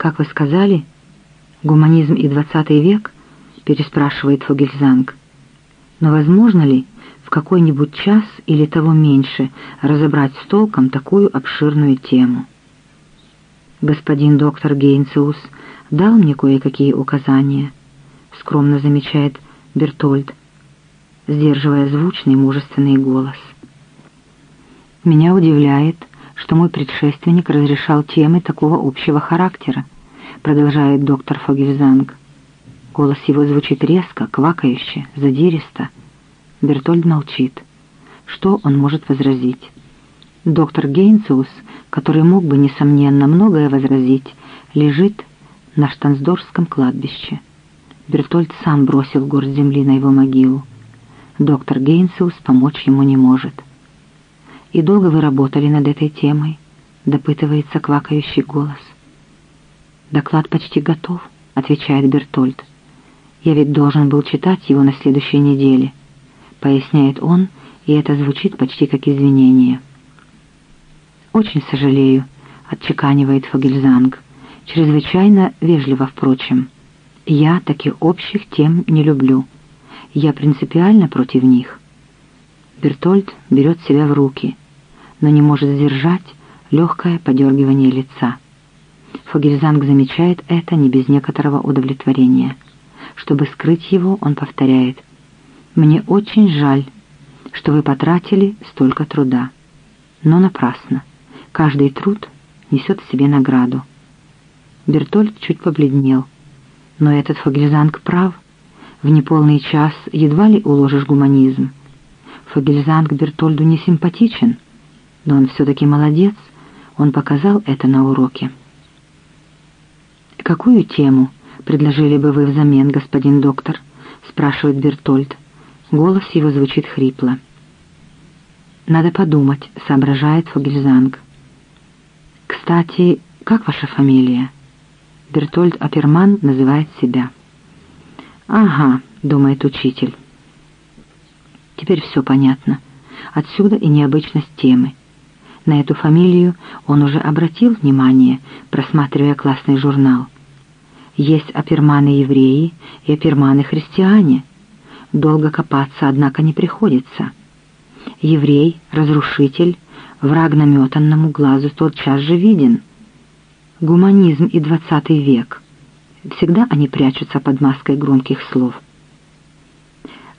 «Как вы сказали, гуманизм и двадцатый век?» — переспрашивает Фогельзанг. «Но возможно ли в какой-нибудь час или того меньше разобрать с толком такую обширную тему?» «Господин доктор Гейнциус дал мне кое-какие указания», — скромно замечает Бертольд, сдерживая звучный мужественный голос. «Меня удивляет, что мой предшественник разрешал темы такого общего характера, продолжает доктор Фогельзанг. Голос его звучит резко, квакающе, задиристо. Бертольд молчит. Что он может возразить? Доктор Гейнциус, который мог бы, несомненно, многое возразить, лежит на Штансдорском кладбище. Бертольд сам бросил горсть земли на его могилу. Доктор Гейнциус помочь ему не может. «И долго вы работали над этой темой?» — допытывается квакающий голос. «Доклад почти готов», — отвечает Бертольд. «Я ведь должен был читать его на следующей неделе», — поясняет он, и это звучит почти как извинение. «Очень сожалею», — отчеканивает Фогельзанг, чрезвычайно вежливо, впрочем. «Я таких общих тем не люблю. Я принципиально против них». Бертольд берет себя в руки, но не может сдержать легкое подергивание лица. Фогельзанг замечает это не без некоторого удовлетворения. Чтобы скрыть его, он повторяет. «Мне очень жаль, что вы потратили столько труда. Но напрасно. Каждый труд несет в себе награду». Бертольд чуть побледнел. Но этот Фогельзанг прав. В неполный час едва ли уложишь гуманизм. Фогельзанг Бертольду не симпатичен, но он все-таки молодец, он показал это на уроке. «Какую тему предложили бы вы взамен, господин доктор?» — спрашивает Бертольд. Голос его звучит хрипло. «Надо подумать», — соображает Фогельзанг. «Кстати, как ваша фамилия?» Бертольд Аперман называет себя. «Ага», — думает учитель. Теперь все понятно. Отсюда и необычность темы. На эту фамилию он уже обратил внимание, просматривая классный журнал. Есть аперманы-евреи и аперманы-христиане. Долго копаться, однако, не приходится. Еврей, разрушитель, враг наметанному глазу тотчас же виден. Гуманизм и двадцатый век. Всегда они прячутся под маской громких слов.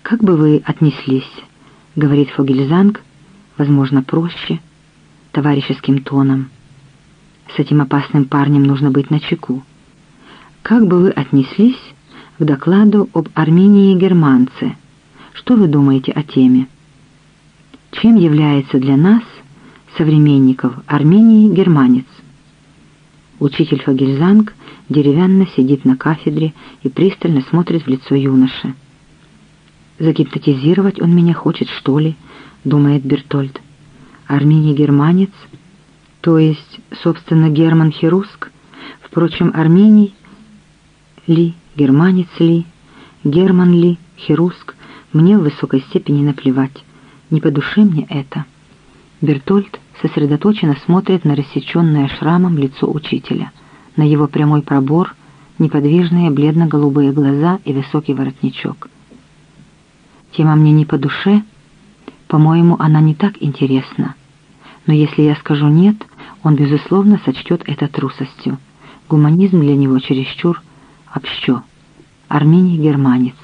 «Как бы вы отнеслись?» — говорит Фогельзанг, возможно, проще, товарищеским тоном. С этим опасным парнем нужно быть начеку. Как бы вы отнеслись к докладу об Армении и германце? Что вы думаете о теме? Чем является для нас, современников Армении, германец? Учитель Фагельзанг деревянно сидит на кафедре и пристально смотрит в лицо юноши. «Загипнотизировать он меня хочет, что ли?» — думает Бертольд. «Армений германец, то есть, собственно, Герман Херуск. Впрочем, Армений ли, германец ли, Герман ли, Херуск, мне в высокой степени наплевать. Не по душе мне это». Бертольд сосредоточенно смотрит на рассеченное шрамом лицо учителя, на его прямой пробор, неподвижные бледно-голубые глаза и высокий воротничок. Тема мне не по душе, по-моему, она не так интересна. Но если я скажу «нет», он, безусловно, сочтет это трусостью. Гуманизм для него чересчур общо. Армений германец.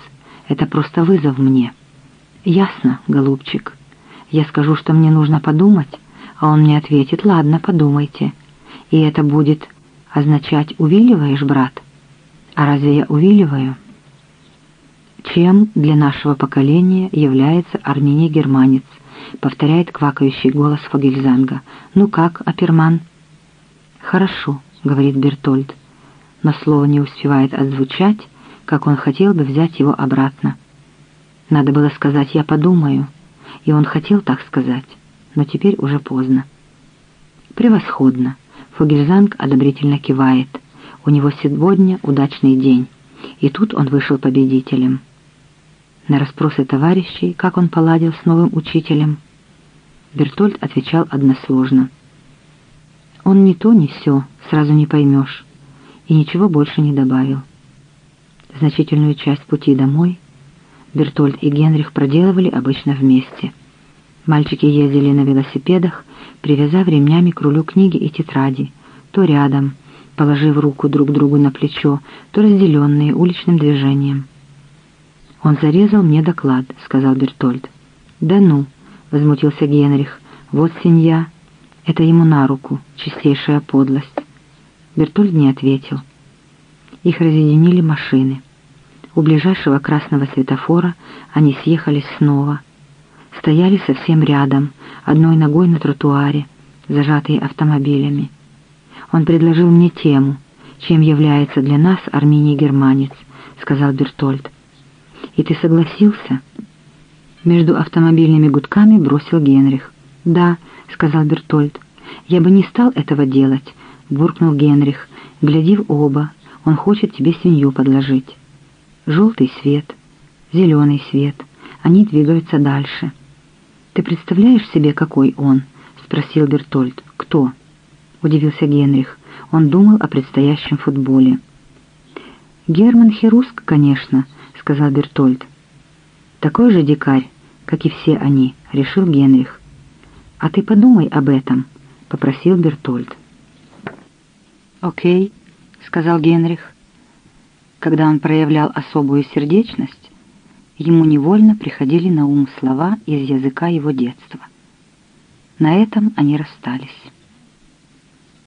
Это просто вызов мне. Ясно, голубчик. Я скажу, что мне нужно подумать, а он мне ответит, ладно, подумайте. И это будет означать «увиливаешь, брат?» А разве я увиливаю? Чем для нашего поколения является Армений Германец? Повторяет квакающий голос Фогельзанга. Ну как, Аперман? Хорошо, говорит Бертольд, но слово не успевает отзвучать, как он хотел бы взять его обратно. Надо было сказать «я подумаю», и он хотел так сказать но теперь уже поздно. «Превосходно!» Фогельзанг одобрительно кивает. У него сегодня удачный день. И тут он вышел победителем. На расспросы товарищей, как он поладил с новым учителем, Бертольд отвечал односложно. «Он не то, не все, сразу не поймешь. и ничего больше не добавил. Значительную часть пути домой Бертольд и Генрих проделывали обычно вместе. Мальчики ездили на велосипедах, привязав ремнями к рулю книги и тетради, то рядом, положив руку друг другу на плечо, то разделенные уличным движением. «Он зарезал мне доклад», — сказал Бертольд. «Да ну», — возмутился Генрих, — «вот свинья. Это ему на руку, чистейшая подлость». Бертольд не ответил. Их разъединили машины. У ближайшего красного светофора они съехались снова. Стояли совсем рядом, одной ногой на тротуаре, зажатые автомобилями. Он предложил мне тему, чем является для нас Арминий германец, сказал Бертольд. И ты согласился? Между автомобильными гудками бросил Генрих. Да, сказал Бертольд. Я бы не стал этого делать, буркнул Генрих. Гляди оба, он хочет тебе свинью подложить. Желтый свет, зеленый свет. Они двигаются дальше. Ты представляешь себе, какой он? спросил Бертольд. Кто? удивился Генрих. Он думал о предстоящем футболе. Герман Херуск, конечно, сказал Бертольд. Такой же дикарь, как и все они, решил Генрих. А ты подумай об этом, попросил Бертольд. «Окей», — сказал Генрих. Когда он проявлял особую сердечность, ему невольно приходили на ум слова из языка его детства. На этом они расстались.